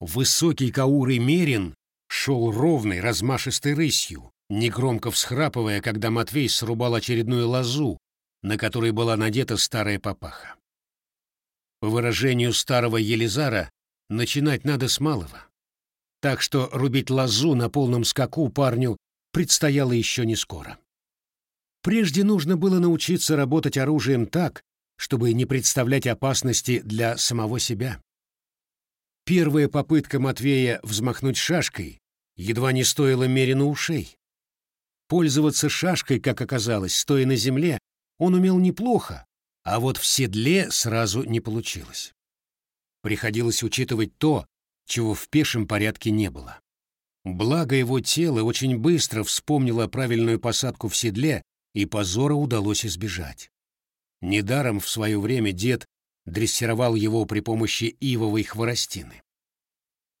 Высокий каурый мерин шел ровной, размашистой рысью, негромко всхрапывая, когда Матвей срубал очередную лозу, на которой была надета старая папаха. По выражению старого Елизара, начинать надо с малого. Так что рубить лозу на полном скаку парню предстояло еще не скоро. Прежде нужно было научиться работать оружием так, чтобы не представлять опасности для самого себя. Первая попытка Матвея взмахнуть шашкой едва не стоила Мерину ушей. Пользоваться шашкой, как оказалось, стоя на земле, он умел неплохо, а вот в седле сразу не получилось. Приходилось учитывать то, чего в пешем порядке не было. Благо его тело очень быстро вспомнило правильную посадку в седле, и позора удалось избежать. Недаром в свое время дед дрессировал его при помощи ивовой хворостины.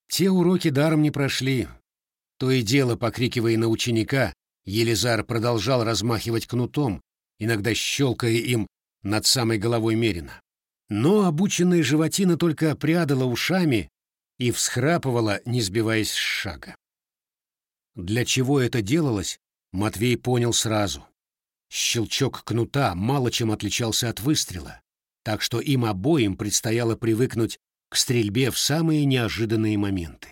Те уроки даром не прошли. То и дело, покрикивая на ученика, Елизар продолжал размахивать кнутом, иногда щелкая им над самой головой Мерина. Но обученная животина только прядала ушами и всхрапывала, не сбиваясь с шага. Для чего это делалось, Матвей понял сразу. Щелчок кнута мало чем отличался от выстрела, так что им обоим предстояло привыкнуть к стрельбе в самые неожиданные моменты.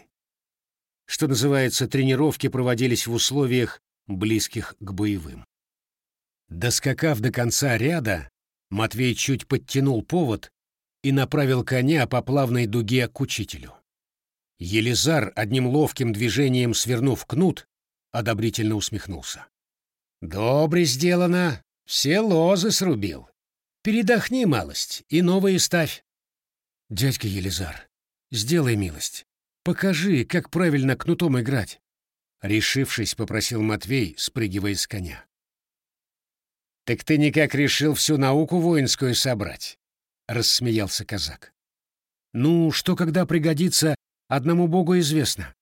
Что называется, тренировки проводились в условиях, близких к боевым. Доскакав до конца ряда, Матвей чуть подтянул повод и направил коня по плавной дуге к учителю. Елизар, одним ловким движением свернув кнут, одобрительно усмехнулся. «Добре сделано, все лозы срубил. Передохни малость и новые ставь». «Дядька Елизар, сделай милость, покажи, как правильно кнутом играть», — решившись, попросил Матвей, спрыгивая с коня. «Так ты никак решил всю науку воинскую собрать?» — рассмеялся казак. «Ну, что когда пригодится, одному богу известно.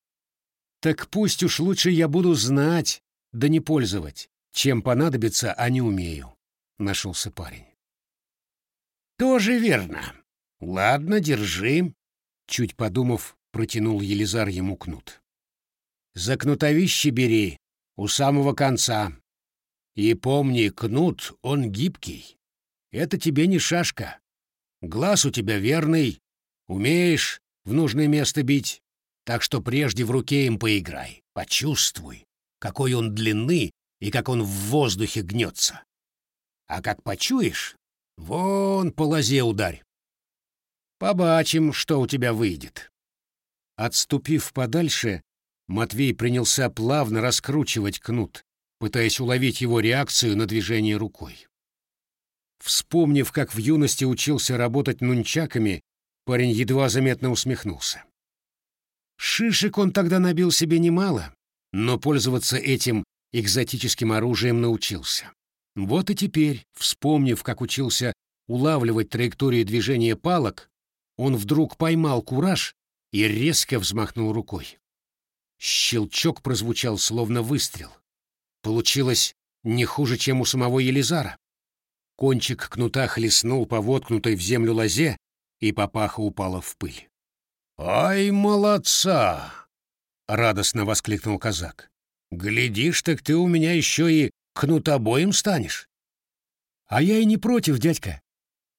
Так пусть уж лучше я буду знать, да не пользовать, чем понадобится, а не умею», — нашелся парень. «Тоже верно. Ладно, держи», — чуть подумав, протянул Елизар ему кнут. «За кнутовище бери, у самого конца. И помни, кнут, он гибкий. Это тебе не шашка. Глаз у тебя верный, умеешь в нужное место бить, так что прежде в руке им поиграй, почувствуй, какой он длины и как он в воздухе гнется. А как почуешь, вон по лозе ударь. Побачим, что у тебя выйдет. Отступив подальше, Матвей принялся плавно раскручивать кнут, пытаясь уловить его реакцию на движение рукой. Вспомнив, как в юности учился работать нунчаками, парень едва заметно усмехнулся. Шишек он тогда набил себе немало, но пользоваться этим экзотическим оружием научился. Вот и теперь, вспомнив, как учился улавливать траекторию движения палок, он вдруг поймал кураж и резко взмахнул рукой. Щелчок прозвучал, словно выстрел. Получилось не хуже, чем у самого Елизара. Кончик кнута хлестнул по воткнутой в землю лозе, и папаха упала в пыль. «Ай, молодца!» — радостно воскликнул казак. «Глядишь, так ты у меня еще и кнутобоем станешь». «А я и не против, дядька.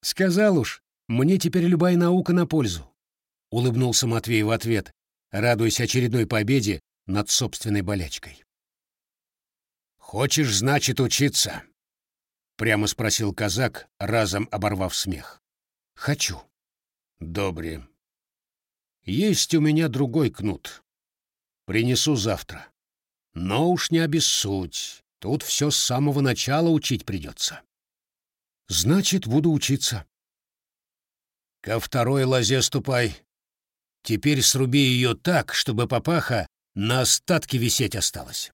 Сказал уж, мне теперь любая наука на пользу», — улыбнулся Матвей в ответ, радуясь очередной победе над собственной болячкой. «Хочешь, значит, учиться?» — прямо спросил казак, разом оборвав смех. «Хочу». «Добре. Есть у меня другой кнут. Принесу завтра. Но уж не обессудь, тут все с самого начала учить придется». «Значит, буду учиться». «Ко второй лозе ступай. Теперь сруби ее так, чтобы папаха на остатке висеть осталась».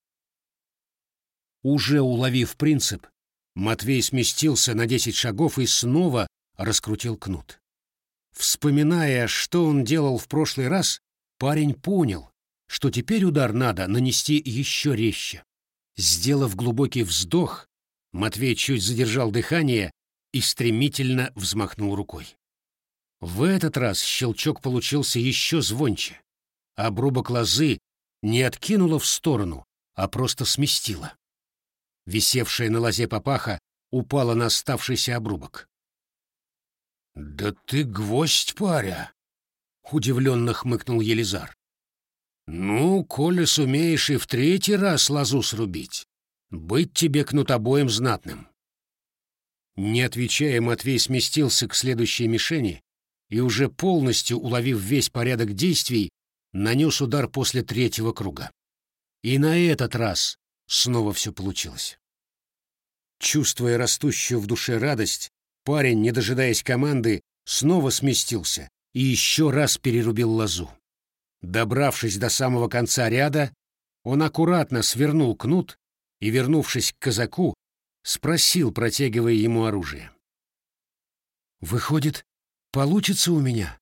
Уже уловив принцип, Матвей сместился на десять шагов и снова раскрутил кнут. Вспоминая, что он делал в прошлый раз, парень понял, что теперь удар надо нанести еще резче. Сделав глубокий вздох, Матвей чуть задержал дыхание и стремительно взмахнул рукой. В этот раз щелчок получился еще звонче. обрубок лозы не откинула в сторону, а просто сместила. Висевшая на лозе папаха упала на оставшийся обрубок. «Да ты гвоздь, паря!» — удивленно хмыкнул Елизар. «Ну, коли сумеешь и в третий раз лозу срубить, быть тебе кнутобоем знатным». Не отвечая, Матвей сместился к следующей мишени и, уже полностью уловив весь порядок действий, нанес удар после третьего круга. И на этот раз снова все получилось. Чувствуя растущую в душе радость, парень, не дожидаясь команды, снова сместился и еще раз перерубил лозу. Добравшись до самого конца ряда, он аккуратно свернул кнут и, вернувшись к казаку, спросил, протягивая ему оружие. «Выходит, получится у меня?»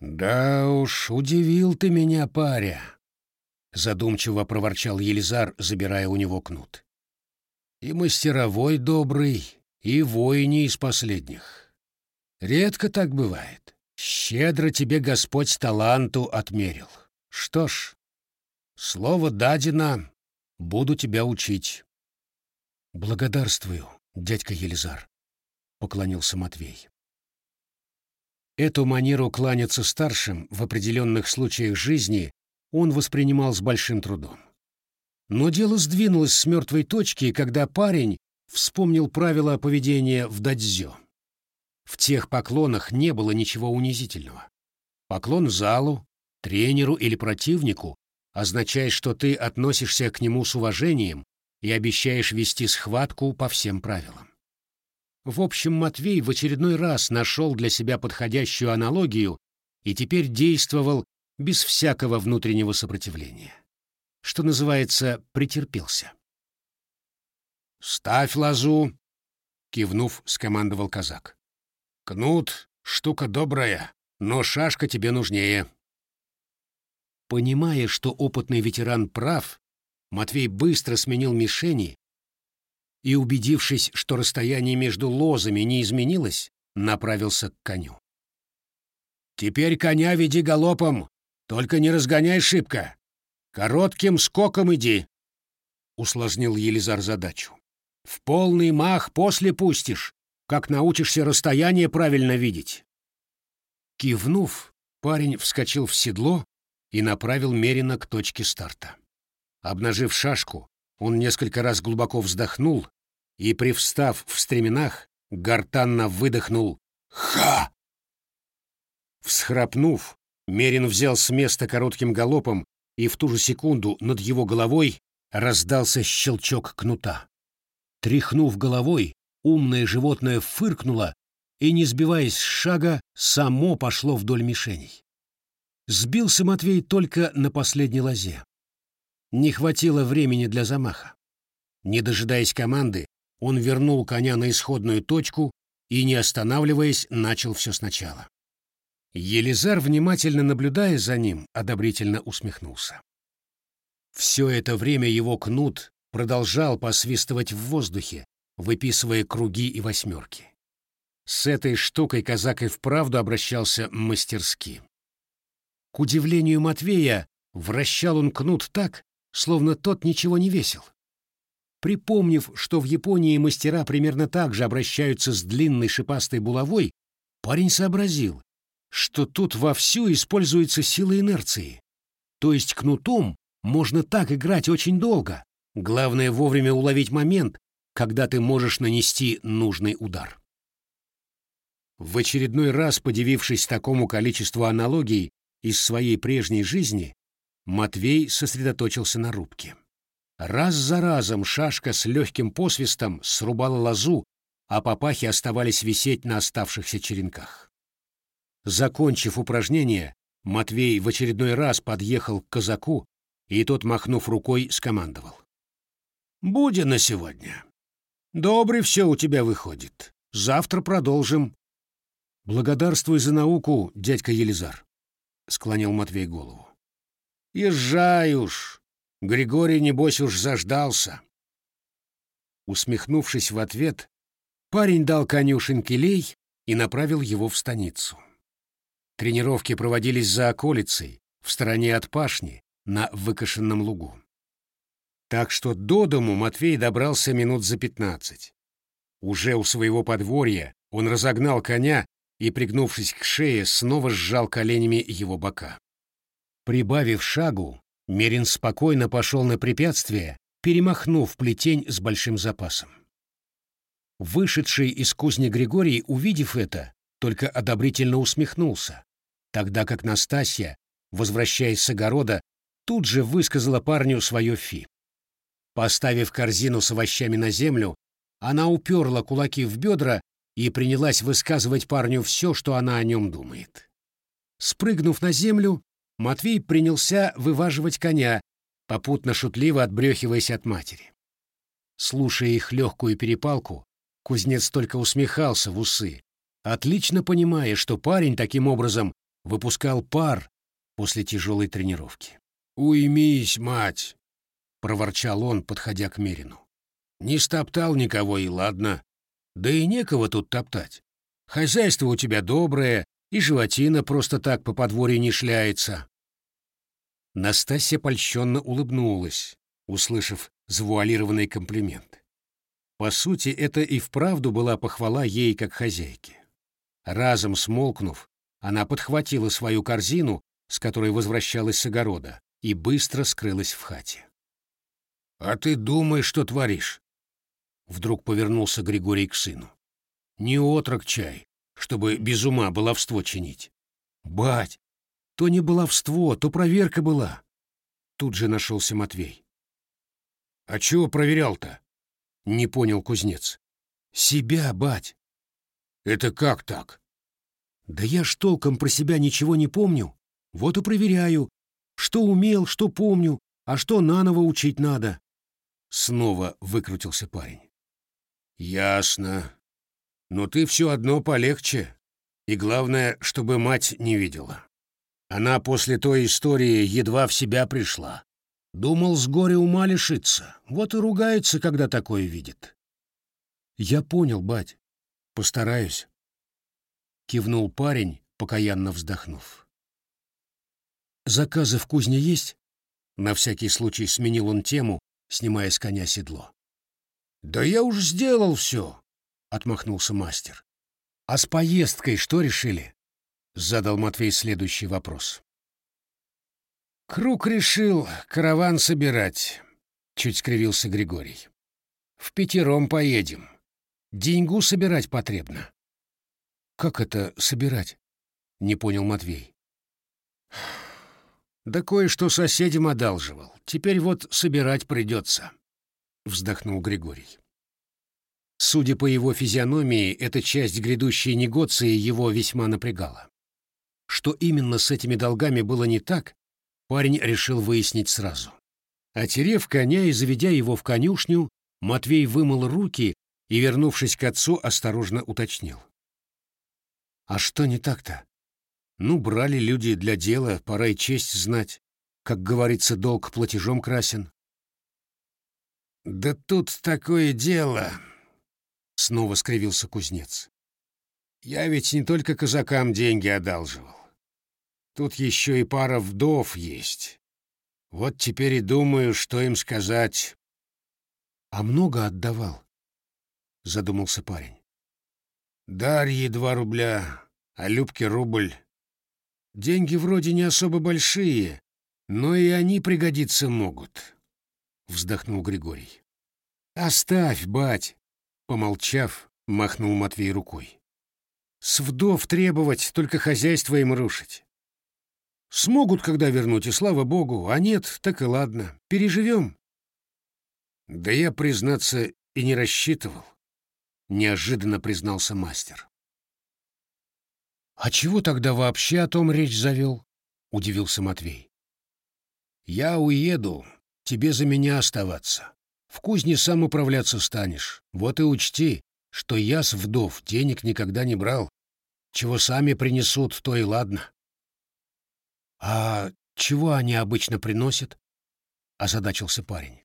«Да уж, удивил ты меня, паря», — задумчиво проворчал Елизар, забирая у него кнут. «И мастеровой добрый, и воин из последних. Редко так бывает. Щедро тебе Господь таланту отмерил. Что ж, слово дадено, буду тебя учить». «Благодарствую, дядька Елизар», — поклонился Матвей. Эту манеру кланяться старшим в определенных случаях жизни он воспринимал с большим трудом. Но дело сдвинулось с мертвой точки, когда парень вспомнил правила поведения в дадзё. В тех поклонах не было ничего унизительного. Поклон залу, тренеру или противнику означает, что ты относишься к нему с уважением и обещаешь вести схватку по всем правилам. В общем, Матвей в очередной раз нашел для себя подходящую аналогию и теперь действовал без всякого внутреннего сопротивления. Что называется, претерпелся. «Ставь лазу!» — кивнув, скомандовал казак. «Кнут — штука добрая, но шашка тебе нужнее». Понимая, что опытный ветеран прав, Матвей быстро сменил мишени и, убедившись, что расстояние между лозами не изменилось, направился к коню. «Теперь коня веди галопом, только не разгоняй шибко. Коротким скоком иди», — усложнил Елизар задачу. «В полный мах после пустишь, как научишься расстояние правильно видеть». Кивнув, парень вскочил в седло и направил Мерина к точке старта. Обнажив шашку, он несколько раз глубоко вздохнул и, привстав в стременах, гортанно выдохнул «Ха!». Всхрапнув, Мерин взял с места коротким галопом, и в ту же секунду над его головой раздался щелчок кнута. Тряхнув головой, умное животное фыркнуло и, не сбиваясь с шага, само пошло вдоль мишеней. Сбился Матвей только на последней лозе. Не хватило времени для замаха. Не дожидаясь команды, он вернул коня на исходную точку и, не останавливаясь, начал все сначала. Елизар, внимательно наблюдая за ним, одобрительно усмехнулся. Все это время его кнут продолжал посвистывать в воздухе, выписывая круги и восьмерки. С этой штукой казак и вправду обращался мастерски. К удивлению Матвея, вращал он кнут так, словно тот ничего не весил. Припомнив, что в Японии мастера примерно так же обращаются с длинной шипастой булавой, парень сообразил, что тут вовсю используется сила инерции. То есть кнутом можно так играть очень долго. Главное вовремя уловить момент, когда ты можешь нанести нужный удар. В очередной раз, подивившись такому количеству аналогий из своей прежней жизни, Матвей сосредоточился на рубке. Раз за разом шашка с легким посвистом срубала лозу, а папахи оставались висеть на оставшихся черенках. Закончив упражнение, Матвей в очередной раз подъехал к казаку, и тот, махнув рукой, скомандовал. «Буди на сегодня. Добрый все у тебя выходит. Завтра продолжим». «Благодарствуй за науку, дядька Елизар», — склонил Матвей голову. «Езжай уж, Григорий, небось, уж заждался. Усмехнувшись в ответ, парень дал коню шинкелей и направил его в станицу. Тренировки проводились за околицей, в стороне от пашни, на выкошенном лугу. Так что до дому Матвей добрался минут за пятнадцать. Уже у своего подворья он разогнал коня и, пригнувшись к шее, снова сжал коленями его бока. Прибавив шагу, Мерин спокойно пошел на препятствие, перемахнув плетень с большим запасом. Вышедший из кузни Григорий, увидев это, только одобрительно усмехнулся, тогда как Настасья, возвращаясь с огорода, тут же высказала парню свое фи. Поставив корзину с овощами на землю, она уперла кулаки в бедра и принялась высказывать парню все, что она о нем думает. Спрыгнув на землю, Матвей принялся вываживать коня, попутно шутливо отбрехиваясь от матери. Слушая их легкую перепалку, кузнец только усмехался в усы, отлично понимая, что парень таким образом выпускал пар после тяжелой тренировки. «Уймись, мать!» — проворчал он, подходя к Мерину. «Не стоптал никого, и ладно. Да и некого тут топтать. Хозяйство у тебя доброе, и животина просто так по подворью не шляется. Настасья польщенно улыбнулась, услышав завуалированный комплимент. По сути, это и вправду была похвала ей как хозяйке. Разом смолкнув, она подхватила свою корзину, с которой возвращалась с огорода, и быстро скрылась в хате. «А ты думай, что творишь!» Вдруг повернулся Григорий к сыну. «Не отрок чай, чтобы без ума баловство чинить. Бать, то не баловство, то проверка была. Тут же нашелся Матвей. А чего проверял-то? Не понял кузнец. Себя, бать. Это как так? Да я ж толком про себя ничего не помню. Вот и проверяю. Что умел, что помню, а что наново учить надо. Снова выкрутился парень. Ясно. Но ты все одно полегче. И главное, чтобы мать не видела. Она после той истории едва в себя пришла. Думал, с горя ума лишиться. Вот и ругается, когда такое видит. Я понял, бать. Постараюсь. Кивнул парень, покаянно вздохнув. Заказы в кузне есть? На всякий случай сменил он тему, снимая с коня седло. Да я уж сделал все, — отмахнулся мастер. «А с поездкой что решили?» — задал Матвей следующий вопрос. «Круг решил караван собирать», — чуть скривился Григорий. «В пятером поедем. Деньгу собирать потребно». «Как это собирать?» — не понял Матвей. «Да кое-что соседям одалживал. Теперь вот собирать придется», — вздохнул Григорий. Судя по его физиономии, эта часть грядущей негоции его весьма напрягала. Что именно с этими долгами было не так, парень решил выяснить сразу. Отерев коня и заведя его в конюшню, Матвей вымыл руки и, вернувшись к отцу, осторожно уточнил. «А что не так-то? Ну, брали люди для дела, пора и честь знать. Как говорится, долг платежом красен». «Да тут такое дело», Снова скривился кузнец. Я ведь не только казакам деньги одалживал. Тут еще и пара вдов есть. Вот теперь и думаю, что им сказать. А много отдавал? Задумался парень. Дарье два рубля, а Любке рубль. Деньги вроде не особо большие, но и они пригодиться могут. Вздохнул Григорий. Оставь, бать, Помолчав, махнул Матвей рукой. С вдов требовать, только хозяйство им рушить. Смогут, когда вернуть, и слава богу, а нет, так и ладно, переживем. Да я, признаться, и не рассчитывал, неожиданно признался мастер. А чего тогда вообще о том речь завел? Удивился Матвей. Я уеду, тебе за меня оставаться. В кузне сам управляться станешь. Вот и учти, что я с вдов денег никогда не брал. Чего сами принесут, то и ладно. — А чего они обычно приносят? — озадачился парень.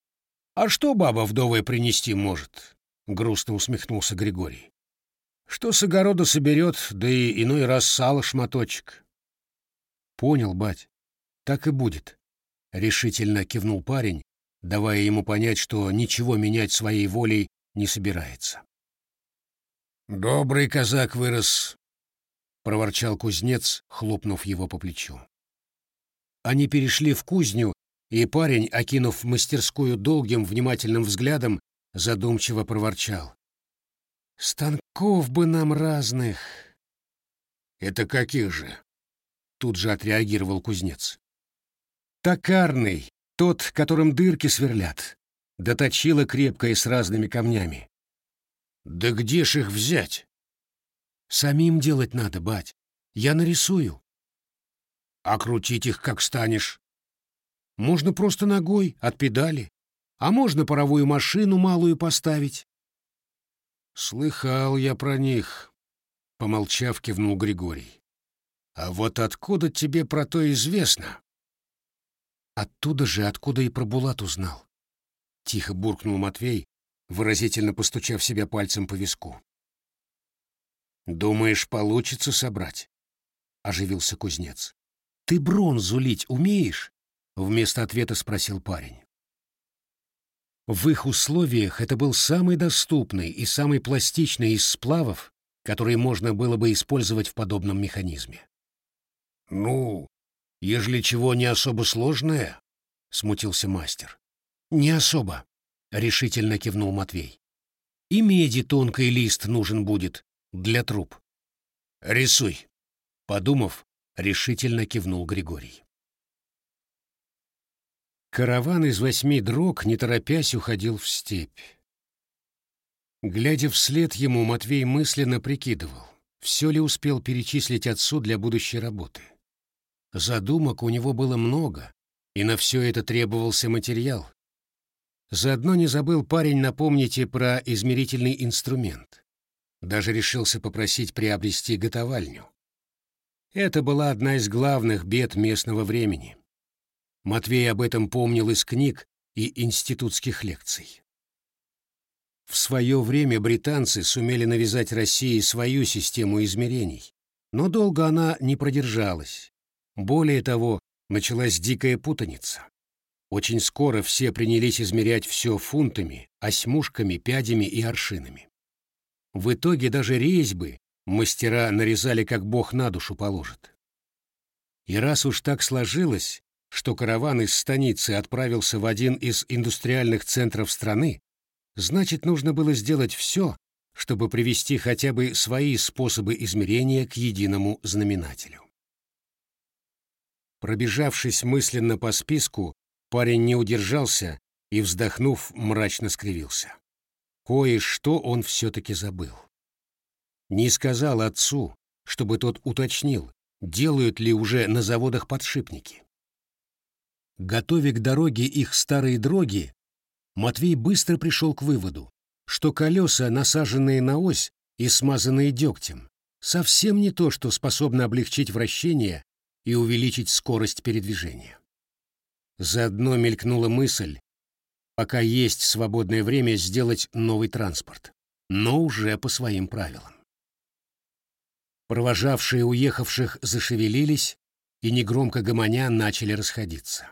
— А что баба вдовая принести может? — грустно усмехнулся Григорий. — Что с огорода соберет, да и иной раз сало шматочек. — Понял, бать. Так и будет, — решительно кивнул парень, давая ему понять, что ничего менять своей волей не собирается. «Добрый казак вырос», — проворчал кузнец, хлопнув его по плечу. Они перешли в кузню, и парень, окинув мастерскую долгим внимательным взглядом, задумчиво проворчал. «Станков бы нам разных!» «Это каких же?» — тут же отреагировал кузнец. «Токарный, тот, которым дырки сверлят, доточила крепкое с разными камнями. Да где ж их взять? Самим делать надо, бать. Я нарисую. А крутить их как станешь? Можно просто ногой, от педали. А можно паровую машину малую поставить. Слыхал я про них, помолчав, кивнул Григорий. А вот откуда тебе про то известно? Оттуда же, откуда и про Булат узнал. Тихо буркнул Матвей, выразительно постучав себя пальцем по виску. «Думаешь, получится собрать?» — оживился кузнец. «Ты бронзу лить умеешь?» — вместо ответа спросил парень. В их условиях это был самый доступный и самый пластичный из сплавов, которые можно было бы использовать в подобном механизме. «Ну, ежели чего не особо сложное?» — смутился мастер. «Не особо», — решительно кивнул Матвей. «И меди тонкий лист нужен будет для труб». «Рисуй», — подумав, решительно кивнул Григорий. Караван из восьми дрог, не торопясь, уходил в степь. Глядя вслед ему, Матвей мысленно прикидывал, все ли успел перечислить отцу для будущей работы. Задумок у него было много, и на все это требовался материал. Заодно не забыл парень напомнить и про измерительный инструмент. Даже решился попросить приобрести готовальню. Это была одна из главных бед местного времени. Матвей об этом помнил из книг и институтских лекций. В свое время британцы сумели навязать России свою систему измерений, но долго она не продержалась. Более того, началась дикая путаница. Очень скоро все принялись измерять все фунтами, осьмушками, пядями и аршинами. В итоге даже резьбы мастера нарезали, как бог на душу положит. И раз уж так сложилось, что караван из станицы отправился в один из индустриальных центров страны, значит, нужно было сделать все, чтобы привести хотя бы свои способы измерения к единому знаменателю. Пробежавшись мысленно по списку, парень не удержался и, вздохнув, мрачно скривился. Кое-что он все-таки забыл. Не сказал отцу, чтобы тот уточнил, делают ли уже на заводах подшипники. Готовя к дороге их старые дроги, Матвей быстро пришел к выводу, что колеса, насаженные на ось и смазанные дегтем, совсем не то, что способно облегчить вращение и увеличить скорость передвижения. Заодно мелькнула мысль, пока есть свободное время, сделать новый транспорт, но уже по своим правилам. Провожавшие уехавших зашевелились и, негромко гомоня, начали расходиться.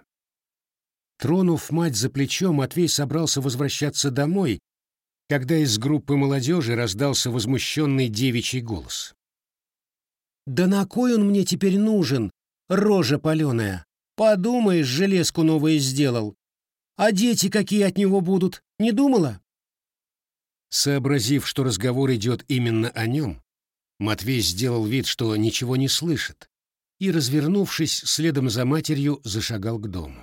Тронув мать за плечо, Матвей собрался возвращаться домой, когда из группы молодежи раздался возмущенный девичий голос. «Да на кой он мне теперь нужен, рожа паленая? Подумаешь, железку новую сделал. А дети какие от него будут, не думала?» Сообразив, что разговор идет именно о нем, Матвей сделал вид, что ничего не слышит, и, развернувшись следом за матерью, зашагал к дому.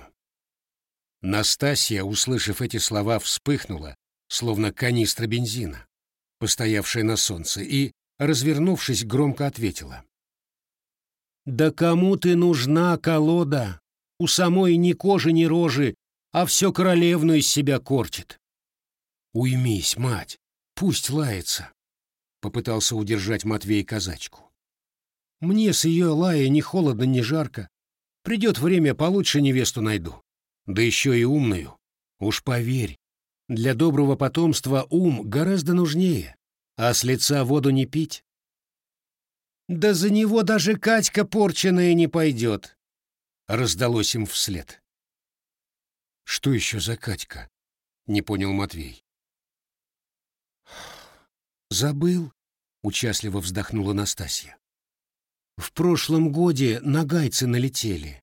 Настасья, услышав эти слова, вспыхнула, словно канистра бензина, постоявшая на солнце, и, развернувшись, громко ответила. «Да кому ты нужна, колода? У самой ни кожи, ни рожи, а все королевну из себя корчит». «Уймись, мать, пусть лается», — попытался удержать Матвей казачку. «Мне с ее лая ни холодно, ни жарко. Придет время, получше невесту найду» да еще и умную. Уж поверь, для доброго потомства ум гораздо нужнее, а с лица воду не пить. Да за него даже Катька порченая не пойдет. — раздалось им вслед. «Что еще за Катька?» — не понял Матвей. «Забыл», — участливо вздохнула Настасья. «В прошлом годе нагайцы налетели.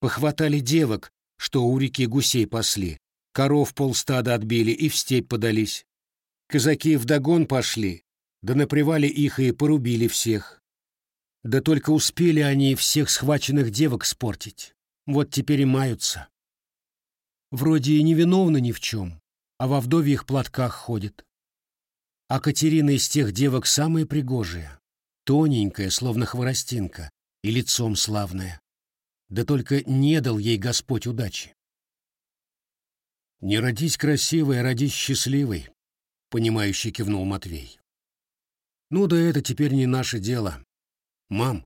Похватали девок, что у реки гусей пасли, коров полстада отбили и в степь подались. Казаки вдогон пошли, да на привале их и порубили всех. Да только успели они всех схваченных девок спортить. Вот теперь и маются. Вроде и невиновны ни в чем, а во вдовьих платках ходит. А Катерина из тех девок самая пригожая, тоненькая, словно хворостинка, и лицом славная. Да только не дал ей Господь удачи. «Не родись красивой, а родись счастливой», — понимающе кивнул Матвей. «Ну да это теперь не наше дело. Мам,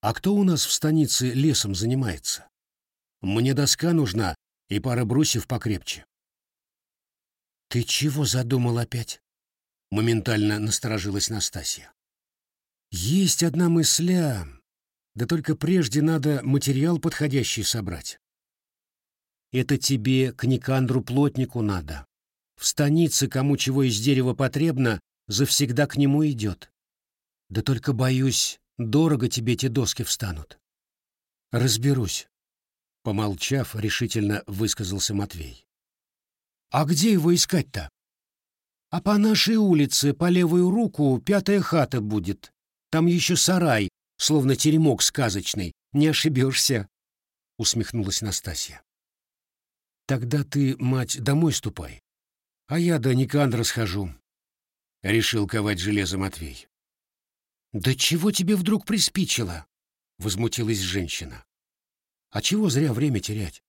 а кто у нас в станице лесом занимается? Мне доска нужна и пара брусьев покрепче». «Ты чего задумал опять?» — моментально насторожилась Настасья. «Есть одна мысля, да только прежде надо материал подходящий собрать. Это тебе к Никандру-плотнику надо. В станице, кому чего из дерева потребно, завсегда к нему идет. Да только, боюсь, дорого тебе те доски встанут. Разберусь. Помолчав, решительно высказался Матвей. А где его искать-то? А по нашей улице, по левую руку, пятая хата будет. Там еще сарай, словно теремок сказочный. Не ошибешься, — усмехнулась Настасья. Тогда ты, мать, домой ступай, а я до Никандра схожу, — решил ковать железо Матвей. Да чего тебе вдруг приспичило? — возмутилась женщина. А чего зря время терять?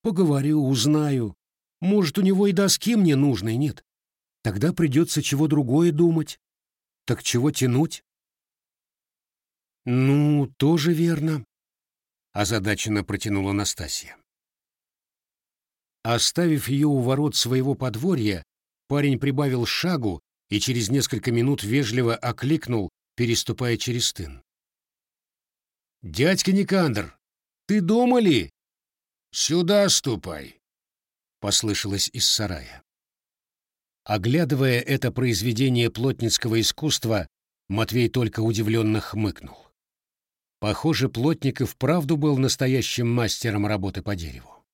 Поговорю, узнаю. Может, у него и доски мне нужной нет. Тогда придется чего другое думать. Так чего тянуть? Ну, тоже верно, — озадаченно протянула Настасья. Оставив ее у ворот своего подворья, парень прибавил шагу и через несколько минут вежливо окликнул, переступая через тын. «Дядька Никандр, ты дома ли?» «Сюда ступай», — послышалось из сарая. Оглядывая это произведение плотницкого искусства, Матвей только удивленно хмыкнул. Похоже, плотник и вправду был настоящим мастером работы по дереву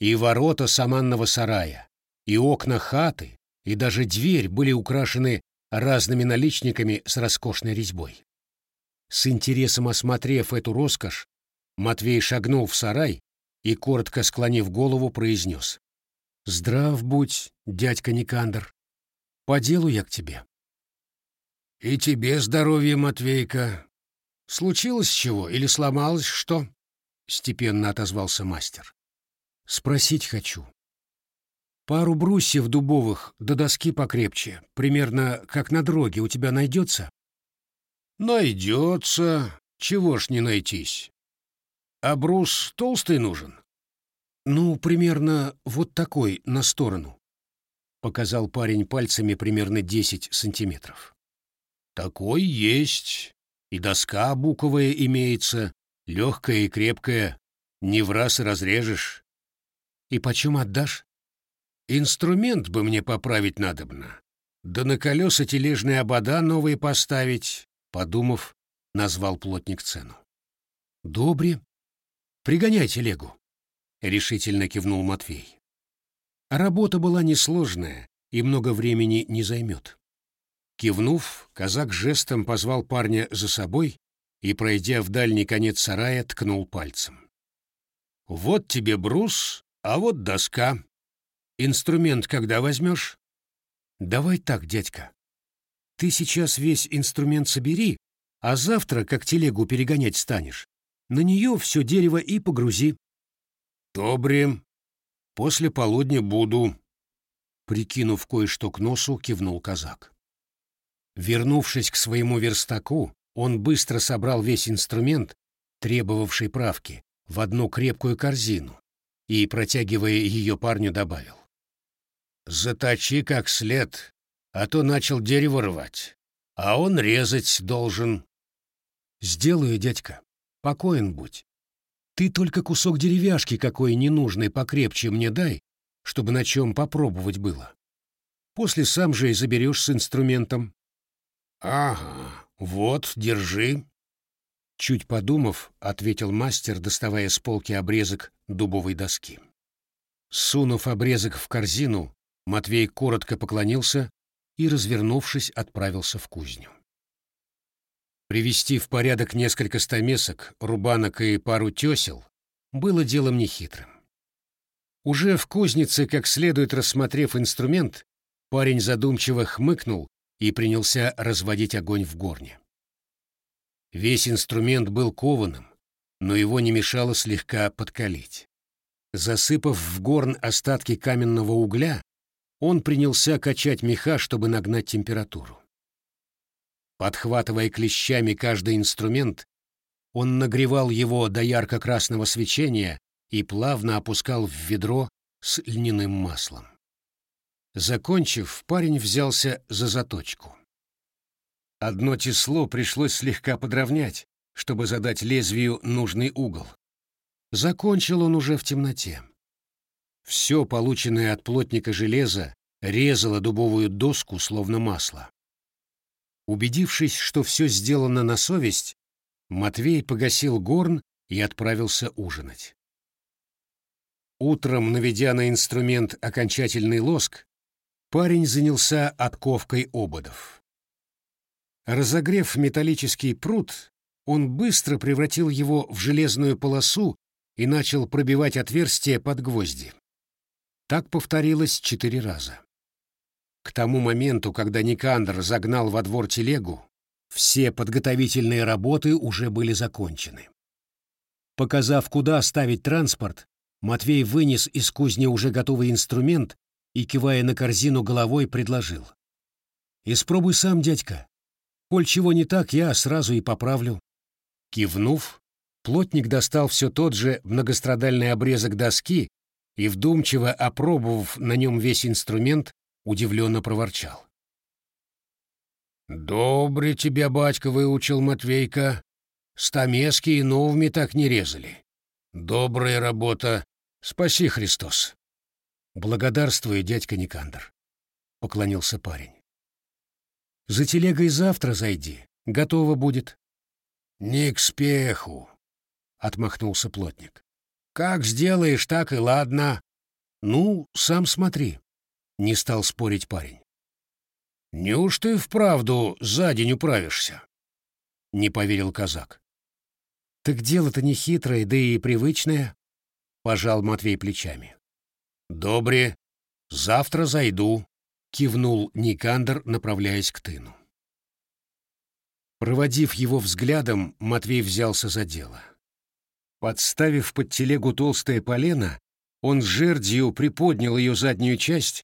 и ворота саманного сарая, и окна хаты, и даже дверь были украшены разными наличниками с роскошной резьбой. С интересом осмотрев эту роскошь, Матвей шагнул в сарай и, коротко склонив голову, произнес. «Здрав будь, дядька Никандр. По делу я к тебе». «И тебе здоровье, Матвейка. Случилось чего или сломалось что?» — степенно отозвался мастер. Спросить хочу. Пару брусьев дубовых до доски покрепче, примерно как на дроге, у тебя найдется? Найдется. Чего ж не найтись? А брус толстый нужен? Ну, примерно вот такой, на сторону. Показал парень пальцами примерно десять сантиметров. Такой есть. И доска буковая имеется, легкая и крепкая. Не в раз разрежешь. И почем отдашь? Инструмент бы мне поправить надобно. Да на колеса тележные обода новые поставить, подумав, назвал плотник цену. Добре. Пригоняй телегу, решительно кивнул Матвей. Работа была несложная и много времени не займет. Кивнув, казак жестом позвал парня за собой и, пройдя в дальний конец сарая, ткнул пальцем. «Вот тебе брус, а вот доска. Инструмент когда возьмешь? Давай так, дядька. Ты сейчас весь инструмент собери, а завтра, как телегу перегонять станешь, на нее все дерево и погрузи. Добре. После полудня буду. Прикинув кое-что к носу, кивнул казак. Вернувшись к своему верстаку, он быстро собрал весь инструмент, требовавший правки, в одну крепкую корзину, и, протягивая ее парню, добавил. «Заточи как след, а то начал дерево рвать, а он резать должен». «Сделаю, дядька, покоен будь». Ты только кусок деревяшки какой ненужный покрепче мне дай, чтобы на чем попробовать было. После сам же и заберешь с инструментом. Ага, вот, держи. Чуть подумав, ответил мастер, доставая с полки обрезок дубовой доски. Сунув обрезок в корзину, Матвей коротко поклонился и, развернувшись, отправился в кузню. Привести в порядок несколько стамесок, рубанок и пару тесел было делом нехитрым. Уже в кузнице, как следует рассмотрев инструмент, парень задумчиво хмыкнул и принялся разводить огонь в горне. Весь инструмент был кованым, но его не мешало слегка подкалить. Засыпав в горн остатки каменного угля, он принялся качать меха, чтобы нагнать температуру. Подхватывая клещами каждый инструмент, он нагревал его до ярко-красного свечения и плавно опускал в ведро с льняным маслом. Закончив, парень взялся за заточку. Одно тесло пришлось слегка подровнять, чтобы задать лезвию нужный угол. Закончил он уже в темноте. Все полученное от плотника железо резало дубовую доску словно масло. Убедившись, что все сделано на совесть, Матвей погасил горн и отправился ужинать. Утром, наведя на инструмент окончательный лоск, парень занялся отковкой ободов. Разогрев металлический пруд, он быстро превратил его в железную полосу и начал пробивать отверстия под гвозди. Так повторилось четыре раза. К тому моменту, когда Никандр загнал во двор телегу, все подготовительные работы уже были закончены. Показав, куда ставить транспорт, Матвей вынес из кузни уже готовый инструмент и, кивая на корзину головой, предложил. «Испробуй сам, дядька. Коль чего не так, я сразу и поправлю». Кивнув, плотник достал все тот же многострадальный обрезок доски и, вдумчиво опробовав на нем весь инструмент, удивленно проворчал. «Добре тебя, батька, выучил Матвейка. Стамески и новыми так не резали. Добрая работа. Спаси, Христос!» «Благодарствую, дядька Никандр», — поклонился парень. «За телегой завтра зайди. Готово будет». «Не к спеху», — отмахнулся плотник. «Как сделаешь, так и ладно. Ну, сам смотри». Не стал спорить парень. «Неужто и вправду за день управишься?» Не поверил казак. «Так дело-то не хитрое, да и привычное», — пожал Матвей плечами. «Добре, завтра зайду», — кивнул Никандр, направляясь к тыну. Проводив его взглядом, Матвей взялся за дело. Подставив под телегу толстое полено, он с жердью приподнял ее заднюю часть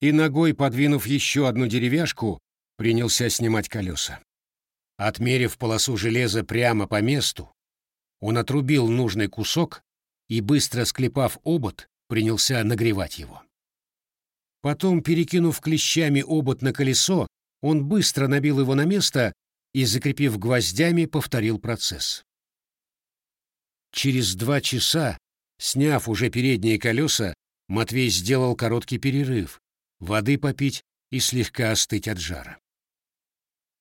и, ногой подвинув еще одну деревяшку, принялся снимать колеса. Отмерив полосу железа прямо по месту, он отрубил нужный кусок и, быстро склепав обод, принялся нагревать его. Потом, перекинув клещами обод на колесо, он быстро набил его на место и, закрепив гвоздями, повторил процесс. Через два часа, сняв уже передние колеса, Матвей сделал короткий перерыв, воды попить и слегка остыть от жара.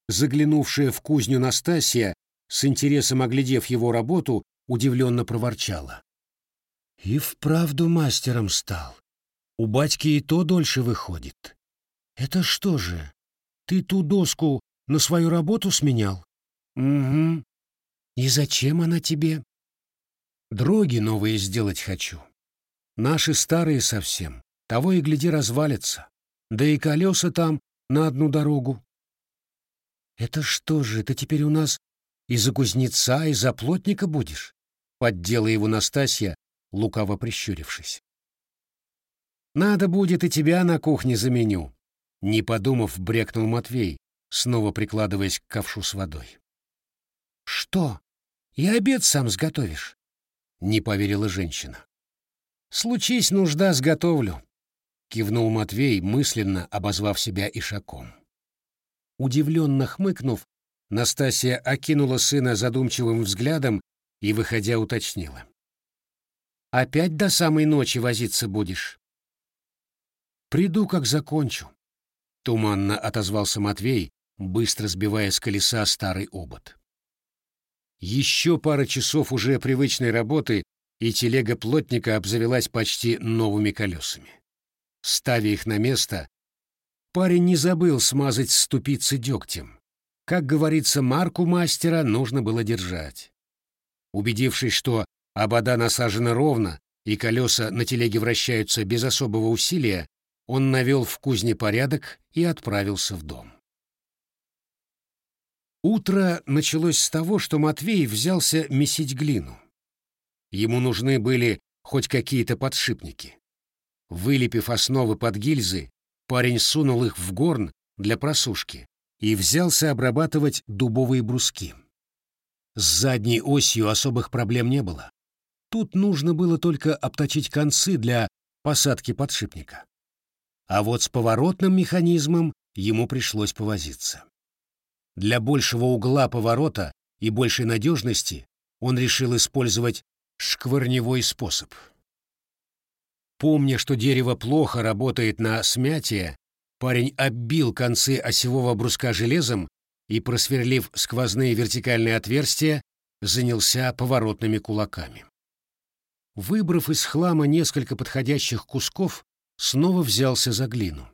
Заглянувшая в кузню Настасья, с интересом оглядев его работу, удивленно проворчала. «И вправду мастером стал. У батьки и то дольше выходит. Это что же, ты ту доску на свою работу сменял?» «Угу. И зачем она тебе?» «Дроги новые сделать хочу. Наши старые совсем, того и гляди развалится да и колеса там на одну дорогу. Это что же, ты теперь у нас и за кузнеца, и за плотника будешь? Поддела его Настасья, лукаво прищурившись. Надо будет и тебя на кухне заменю. Не подумав, брекнул Матвей, снова прикладываясь к ковшу с водой. Что? И обед сам сготовишь? Не поверила женщина. Случись нужда, сготовлю кивнул Матвей, мысленно обозвав себя ишаком. Удивленно хмыкнув, Настасья окинула сына задумчивым взглядом и, выходя, уточнила. Опять до самой ночи возиться будешь?» «Приду, как закончу», — туманно отозвался Матвей, быстро сбивая с колеса старый обод. Еще пара часов уже привычной работы, и телега плотника обзавелась почти новыми колесами. Ставя их на место, парень не забыл смазать ступицы дегтем. Как говорится, марку мастера нужно было держать. Убедившись, что обода насажены ровно и колеса на телеге вращаются без особого усилия, он навел в кузне порядок и отправился в дом. Утро началось с того, что Матвей взялся месить глину. Ему нужны были хоть какие-то подшипники. Вылепив основы под гильзы, парень сунул их в горн для просушки и взялся обрабатывать дубовые бруски. С задней осью особых проблем не было. Тут нужно было только обточить концы для посадки подшипника. А вот с поворотным механизмом ему пришлось повозиться. Для большего угла поворота и большей надежности он решил использовать шкварневой способ. Помня, что дерево плохо работает на смятие, парень оббил концы осевого бруска железом и, просверлив сквозные вертикальные отверстия, занялся поворотными кулаками. Выбрав из хлама несколько подходящих кусков, снова взялся за глину.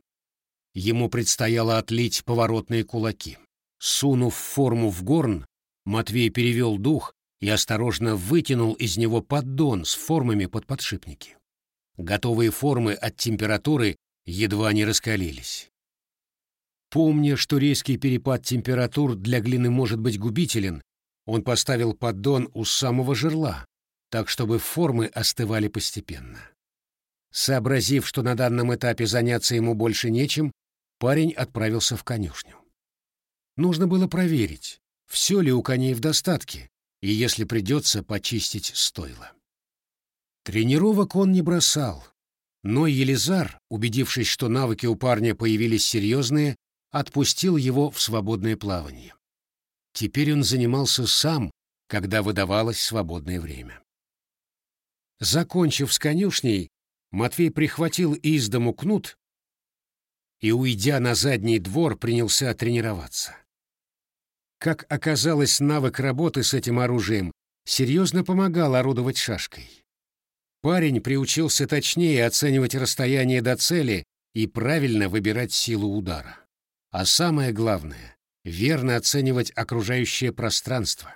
Ему предстояло отлить поворотные кулаки. Сунув форму в горн, Матвей перевел дух и осторожно вытянул из него поддон с формами под подшипники. Готовые формы от температуры едва не раскалились. Помня, что резкий перепад температур для глины может быть губителен, он поставил поддон у самого жерла, так чтобы формы остывали постепенно. Сообразив, что на данном этапе заняться ему больше нечем, парень отправился в конюшню. Нужно было проверить, все ли у коней в достатке, и если придется, почистить стойло. Тренировок он не бросал, но Елизар, убедившись, что навыки у парня появились серьезные, отпустил его в свободное плавание. Теперь он занимался сам, когда выдавалось свободное время. Закончив с конюшней, Матвей прихватил из дому кнут и, уйдя на задний двор, принялся тренироваться. Как оказалось, навык работы с этим оружием серьезно помогал орудовать шашкой. Парень приучился точнее оценивать расстояние до цели и правильно выбирать силу удара. А самое главное — верно оценивать окружающее пространство.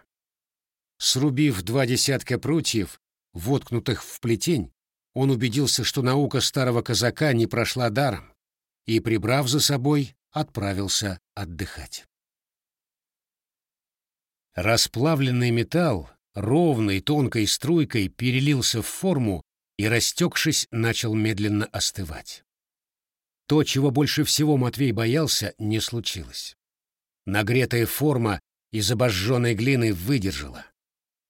Срубив два десятка прутьев, воткнутых в плетень, он убедился, что наука старого казака не прошла даром, и, прибрав за собой, отправился отдыхать. Расплавленный металл ровной тонкой струйкой перелился в форму и, растекшись, начал медленно остывать. То, чего больше всего Матвей боялся, не случилось. Нагретая форма из обожженной глины выдержала.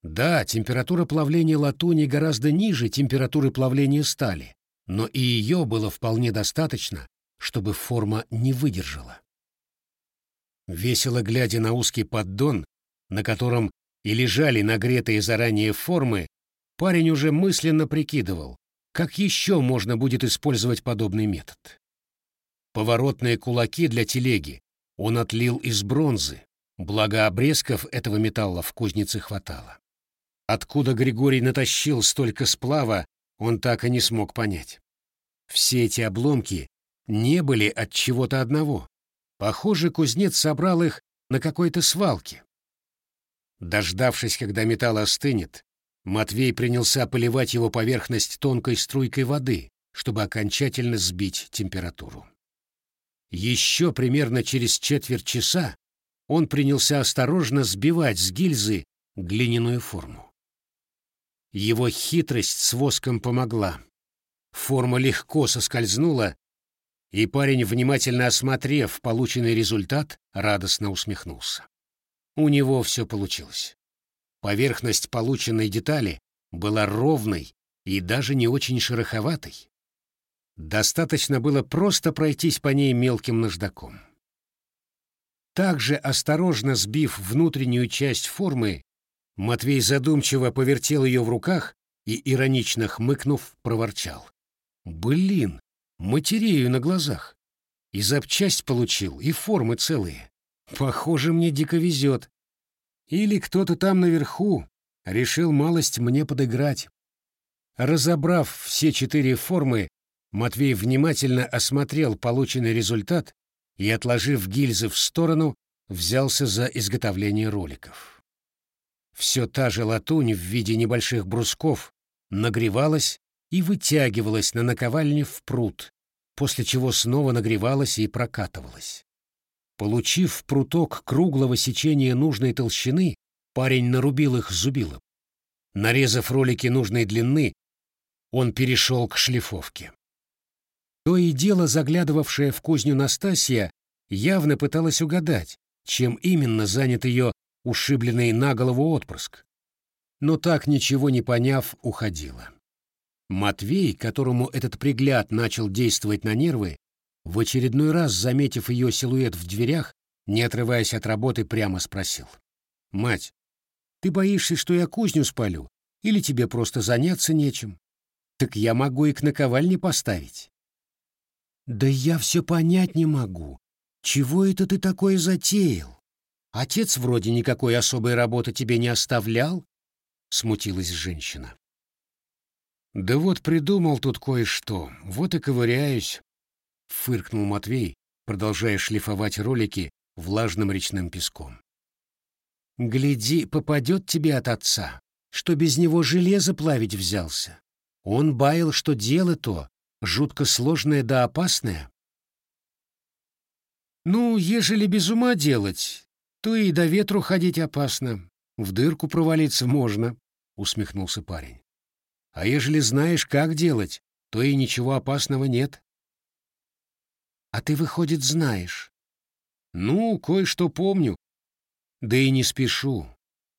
Да, температура плавления латуни гораздо ниже температуры плавления стали, но и ее было вполне достаточно, чтобы форма не выдержала. Весело глядя на узкий поддон, на котором и лежали нагретые заранее формы, парень уже мысленно прикидывал, как еще можно будет использовать подобный метод. Поворотные кулаки для телеги он отлил из бронзы, благо обрезков этого металла в кузнице хватало. Откуда Григорий натащил столько сплава, он так и не смог понять. Все эти обломки не были от чего-то одного. Похоже, кузнец собрал их на какой-то свалке. Дождавшись, когда металл остынет, Матвей принялся поливать его поверхность тонкой струйкой воды, чтобы окончательно сбить температуру. Еще примерно через четверть часа он принялся осторожно сбивать с гильзы глиняную форму. Его хитрость с воском помогла. Форма легко соскользнула, и парень, внимательно осмотрев полученный результат, радостно усмехнулся. У него все получилось. Поверхность полученной детали была ровной и даже не очень шероховатой. Достаточно было просто пройтись по ней мелким наждаком. Также осторожно сбив внутреннюю часть формы, Матвей задумчиво повертел ее в руках и, иронично хмыкнув, проворчал. «Блин, матерею на глазах. И запчасть получил, и формы целые. Похоже, мне дико везет. Или кто-то там наверху решил малость мне подыграть. Разобрав все четыре формы, Матвей внимательно осмотрел полученный результат и, отложив гильзы в сторону, взялся за изготовление роликов. Все та же латунь в виде небольших брусков нагревалась и вытягивалась на наковальне в пруд, после чего снова нагревалась и прокатывалась. Получив пруток круглого сечения нужной толщины, парень нарубил их зубилом. Нарезав ролики нужной длины, он перешел к шлифовке. То и дело заглядывавшая в кузню Настасья явно пыталась угадать, чем именно занят ее ушибленный на голову отпрыск. Но так ничего не поняв, уходила. Матвей, которому этот пригляд начал действовать на нервы, в очередной раз, заметив ее силуэт в дверях, не отрываясь от работы, прямо спросил. «Мать, ты боишься, что я кузню спалю? Или тебе просто заняться нечем? Так я могу и к наковальне поставить». «Да я все понять не могу. Чего это ты такое затеял? Отец вроде никакой особой работы тебе не оставлял?» — смутилась женщина. «Да вот придумал тут кое-что, вот и ковыряюсь», — фыркнул Матвей, продолжая шлифовать ролики влажным речным песком. «Гляди, попадет тебе от отца, что без него железо плавить взялся. Он баял, что дело то жутко сложное да опасное. Ну, ежели без ума делать, то и до ветру ходить опасно, в дырку провалиться можно, — усмехнулся парень. А ежели знаешь, как делать, то и ничего опасного нет. А ты, выходит, знаешь? Ну, кое-что помню. Да и не спешу.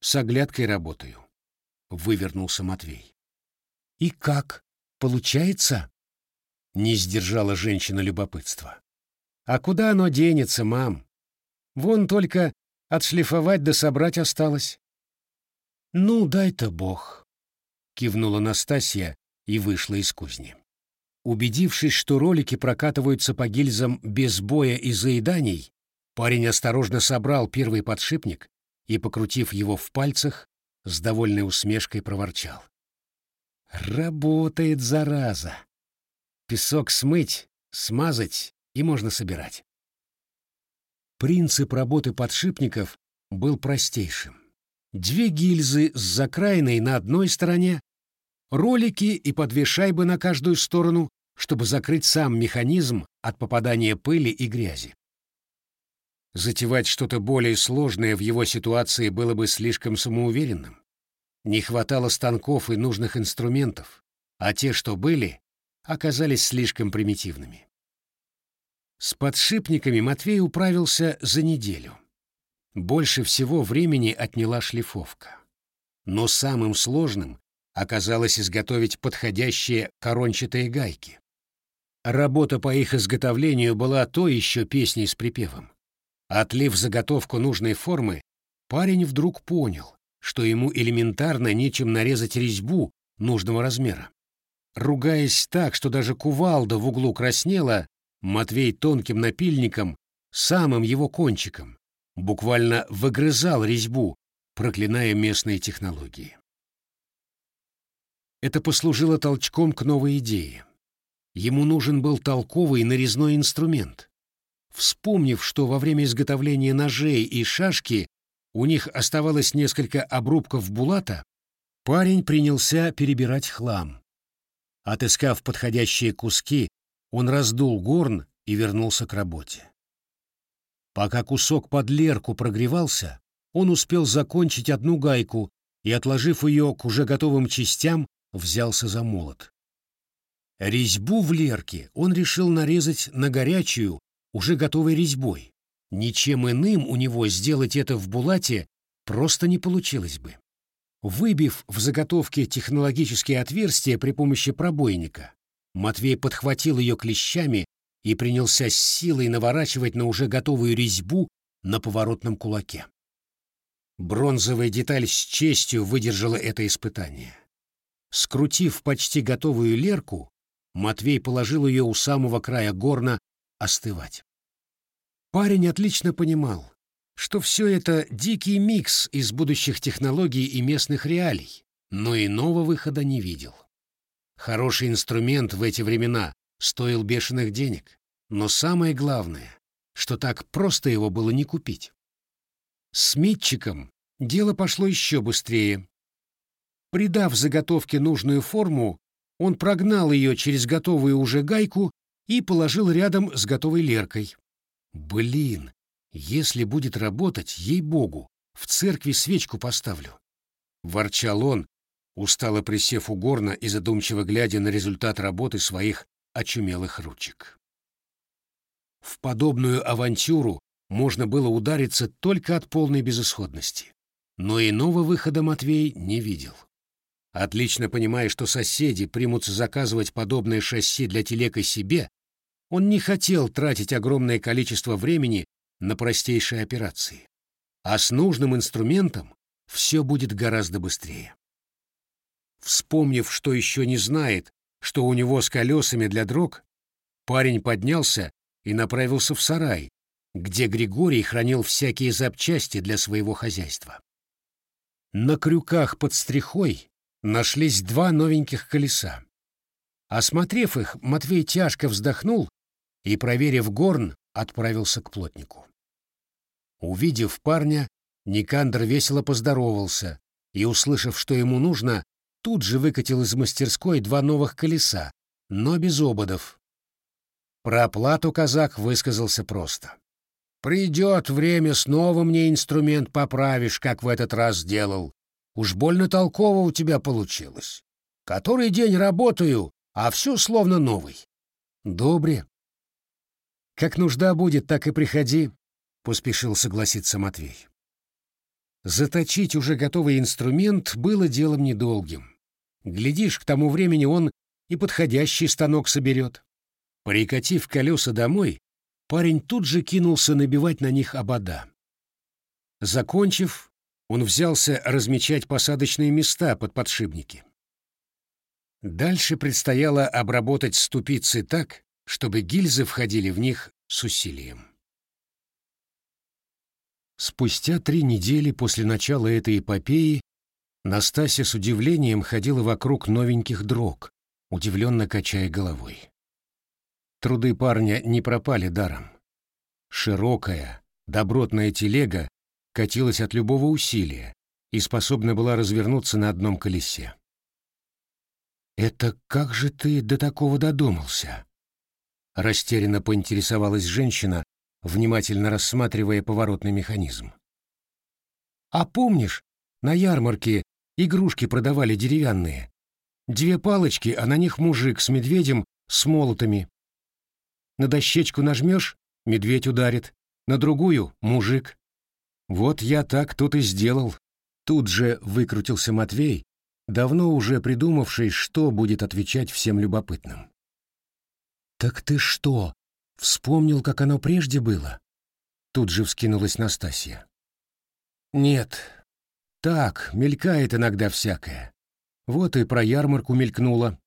С оглядкой работаю. Вывернулся Матвей. И как? Получается? Не сдержала женщина любопытства. А куда оно денется, мам? Вон только отшлифовать да собрать осталось. Ну, дай-то бог. — кивнула Настасья и вышла из кузни. Убедившись, что ролики прокатываются по гильзам без боя и заеданий, парень осторожно собрал первый подшипник и, покрутив его в пальцах, с довольной усмешкой проворчал. «Работает, зараза! Песок смыть, смазать и можно собирать». Принцип работы подшипников был простейшим две гильзы с закраиной на одной стороне, ролики и по две шайбы на каждую сторону, чтобы закрыть сам механизм от попадания пыли и грязи. Затевать что-то более сложное в его ситуации было бы слишком самоуверенным. Не хватало станков и нужных инструментов, а те, что были, оказались слишком примитивными. С подшипниками Матвей управился за неделю. Больше всего времени отняла шлифовка. Но самым сложным оказалось изготовить подходящие корончатые гайки. Работа по их изготовлению была то еще песней с припевом. Отлив заготовку нужной формы, парень вдруг понял, что ему элементарно нечем нарезать резьбу нужного размера. Ругаясь так, что даже кувалда в углу краснела, Матвей тонким напильником, самым его кончиком, буквально выгрызал резьбу, проклиная местные технологии. Это послужило толчком к новой идее. Ему нужен был толковый нарезной инструмент. Вспомнив, что во время изготовления ножей и шашки у них оставалось несколько обрубков булата, парень принялся перебирать хлам. Отыскав подходящие куски, он раздул горн и вернулся к работе. Пока кусок под лерку прогревался, он успел закончить одну гайку и, отложив ее к уже готовым частям, взялся за молот. Резьбу в лерке он решил нарезать на горячую, уже готовой резьбой. Ничем иным у него сделать это в булате просто не получилось бы. Выбив в заготовке технологические отверстия при помощи пробойника, Матвей подхватил ее клещами и принялся с силой наворачивать на уже готовую резьбу на поворотном кулаке. Бронзовая деталь с честью выдержала это испытание. Скрутив почти готовую лерку, Матвей положил ее у самого края горна остывать. Парень отлично понимал, что все это дикий микс из будущих технологий и местных реалий, но иного выхода не видел. Хороший инструмент в эти времена стоил бешеных денег, но самое главное, что так просто его было не купить. С Митчиком дело пошло еще быстрее. Придав заготовке нужную форму, он прогнал ее через готовую уже гайку и положил рядом с готовой леркой. Блин, если будет работать, ей-богу, в церкви свечку поставлю. Ворчал он, устало присев у горна и задумчиво глядя на результат работы своих очумелых ручек. В подобную авантюру можно было удариться только от полной безысходности. Но иного выхода Матвей не видел. Отлично понимая, что соседи примутся заказывать подобное шасси для телег и себе, он не хотел тратить огромное количество времени на простейшие операции. А с нужным инструментом все будет гораздо быстрее. Вспомнив, что еще не знает, что у него с колесами для дрог, парень поднялся и направился в сарай, где Григорий хранил всякие запчасти для своего хозяйства. На крюках под стрихой нашлись два новеньких колеса. Осмотрев их, Матвей тяжко вздохнул и, проверив горн, отправился к плотнику. Увидев парня, Никандр весело поздоровался и, услышав, что ему нужно, тут же выкатил из мастерской два новых колеса, но без ободов. Про оплату казак высказался просто. «Придет время, снова мне инструмент поправишь, как в этот раз сделал. Уж больно толково у тебя получилось. Который день работаю, а все словно новый. Добре. Как нужда будет, так и приходи, — поспешил согласиться Матвей. Заточить уже готовый инструмент было делом недолгим. Глядишь, к тому времени он и подходящий станок соберет. Прикатив колеса домой, парень тут же кинулся набивать на них обода. Закончив, он взялся размечать посадочные места под подшипники. Дальше предстояло обработать ступицы так, чтобы гильзы входили в них с усилием. Спустя три недели после начала этой эпопеи Настасья с удивлением ходила вокруг новеньких дрог, удивленно качая головой. Труды парня не пропали даром. Широкая, добротная телега катилась от любого усилия и способна была развернуться на одном колесе. «Это как же ты до такого додумался?» Растерянно поинтересовалась женщина, внимательно рассматривая поворотный механизм. «А помнишь, на ярмарке игрушки продавали деревянные? Две палочки, а на них мужик с медведем с молотами. На дощечку нажмешь — медведь ударит, на другую — мужик. Вот я так тут и сделал. Тут же выкрутился Матвей, давно уже придумавший, что будет отвечать всем любопытным. «Так ты что, вспомнил, как оно прежде было?» Тут же вскинулась Настасья. «Нет, так, мелькает иногда всякое. Вот и про ярмарку мелькнуло».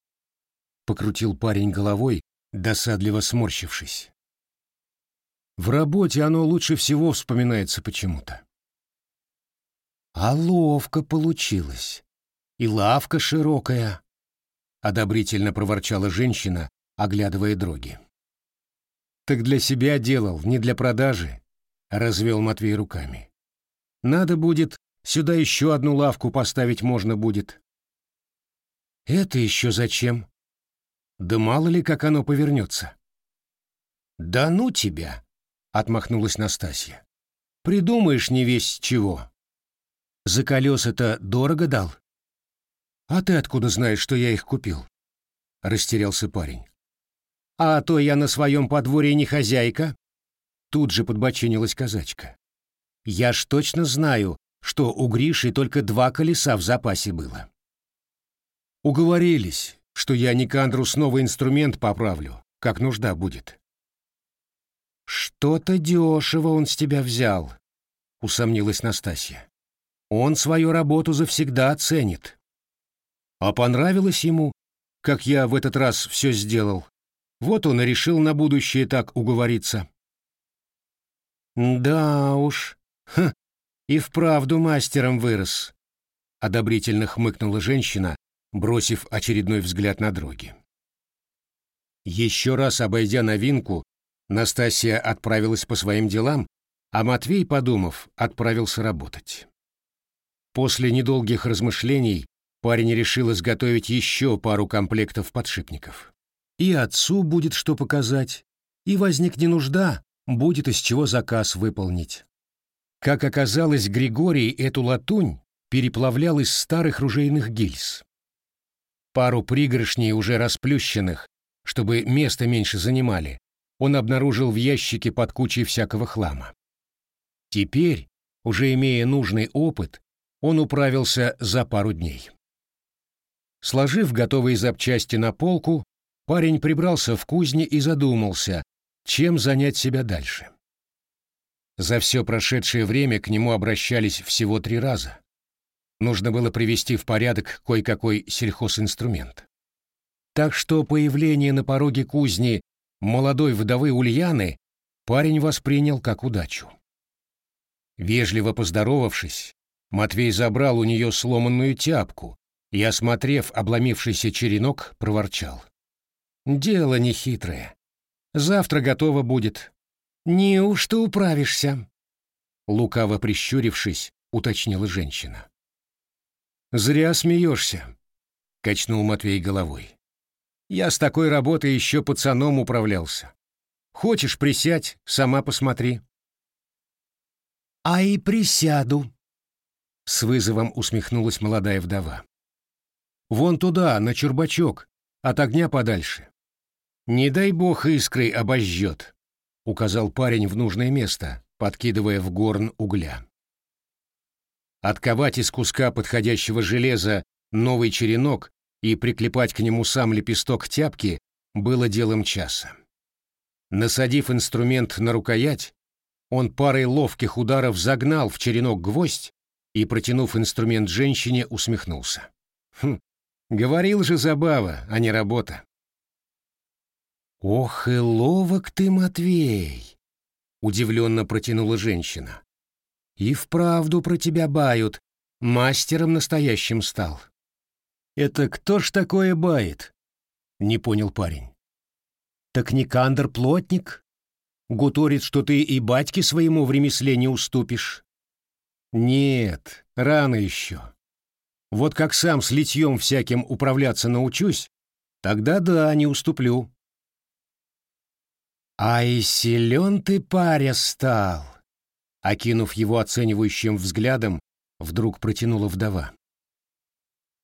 Покрутил парень головой, досадливо сморщившись. В работе оно лучше всего вспоминается почему-то. А ловко получилось. И лавка широкая, — одобрительно проворчала женщина, оглядывая дроги. Так для себя делал, не для продажи, — развел Матвей руками. Надо будет, сюда еще одну лавку поставить можно будет. Это еще зачем? Да мало ли, как оно повернется. Да ну тебя! отмахнулась Настасья. Придумаешь не весь чего. За колеса-то дорого дал. А ты откуда знаешь, что я их купил? Растерялся парень. А то я на своем подворье не хозяйка. Тут же подбочинилась казачка. Я ж точно знаю, что у Гриши только два колеса в запасе было. Уговорились, что я Никандру снова инструмент поправлю, как нужда будет. «Что-то дешево он с тебя взял», — усомнилась Настасья. «Он свою работу завсегда оценит». А понравилось ему, как я в этот раз все сделал. Вот он и решил на будущее так уговориться. Да уж, ха, и вправду мастером вырос, одобрительно хмыкнула женщина, бросив очередной взгляд на дроги. Еще раз обойдя новинку, Настасья отправилась по своим делам, а Матвей, подумав, отправился работать. После недолгих размышлений парень решил изготовить еще пару комплектов подшипников. И отцу будет что показать, и возникнет нужда, будет из чего заказ выполнить. Как оказалось, Григорий эту латунь переплавлял из старых ружейных гильз. Пару пригоршней уже расплющенных, чтобы место меньше занимали, он обнаружил в ящике под кучей всякого хлама. Теперь, уже имея нужный опыт, он управился за пару дней. Сложив готовые запчасти на полку, парень прибрался в кузне и задумался, чем занять себя дальше. За все прошедшее время к нему обращались всего три раза. Нужно было привести в порядок кое-какой сельхозинструмент. Так что появление на пороге кузни молодой вдовы Ульяны парень воспринял как удачу. Вежливо поздоровавшись, Матвей забрал у нее сломанную тяпку и, осмотрев обломившийся черенок, проворчал. «Дело нехитрое. Завтра готово будет. Неужто управишься?» Лукаво прищурившись, уточнила женщина. «Зря смеешься», — качнул Матвей головой. «Я с такой работой еще пацаном управлялся. Хочешь присядь, сама посмотри». «А и присяду», — с вызовом усмехнулась молодая вдова. «Вон туда, на чурбачок, от огня подальше. Не дай бог искрой обожжет», — указал парень в нужное место, подкидывая в горн угля. Отковать из куска подходящего железа новый черенок и приклепать к нему сам лепесток тяпки было делом часа. Насадив инструмент на рукоять, он парой ловких ударов загнал в черенок гвоздь и, протянув инструмент женщине, усмехнулся. «Хм, говорил же забава, а не работа». «Ох и ловок ты, Матвей!» — удивленно протянула женщина. «И вправду про тебя бают, мастером настоящим стал». «Это кто ж такое бает?» — не понял парень. «Так Никандр плотник, Гуторит, что ты и батьке своему в ремесле не уступишь. Нет, рано еще. Вот как сам с литьем всяким управляться научусь, тогда да, не уступлю. А и силен ты, паря, стал. Окинув его оценивающим взглядом, вдруг протянула вдова.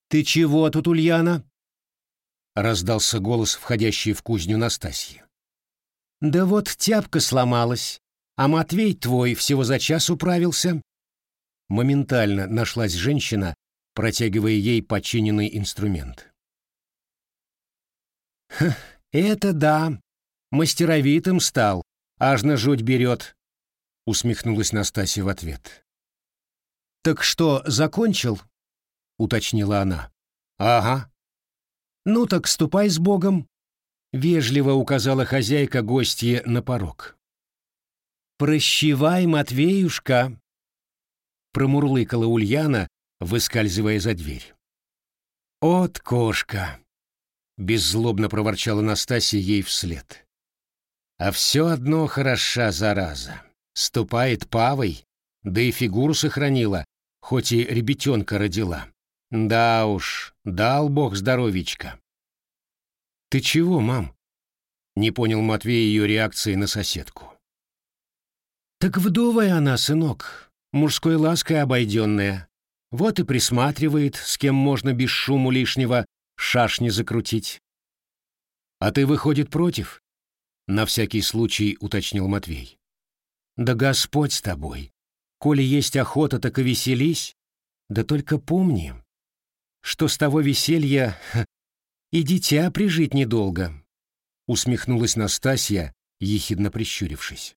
«Ты чего тут, Ульяна?» — раздался голос, входящий в кузню Настасьи. Да вот тяпка сломалась, а Матвей твой всего за час управился. Моментально нашлась женщина, протягивая ей починенный инструмент. «Ха, это да, мастеровитым стал, аж на жуть берет», — усмехнулась Настасья в ответ. «Так что, закончил?» — уточнила она. «Ага». «Ну так ступай с Богом», Вежливо указала хозяйка гостье на порог. «Прощевай, Матвеюшка!» Промурлыкала Ульяна, выскальзывая за дверь. «От кошка!» Беззлобно проворчала Настасья ей вслед. «А все одно хороша, зараза. Ступает павой, да и фигуру сохранила, хоть и ребятенка родила. Да уж, дал бог здоровичка. «Ты чего, мам?» — не понял Матвей ее реакции на соседку. «Так вдовая она, сынок, мужской лаской обойденная. Вот и присматривает, с кем можно без шуму лишнего шашни закрутить». «А ты, выходит, против?» — на всякий случай уточнил Матвей. «Да Господь с тобой. Коли есть охота, так и веселись. Да только помни, что с того веселья и дитя прижить недолго», — усмехнулась Настасья, ехидно прищурившись.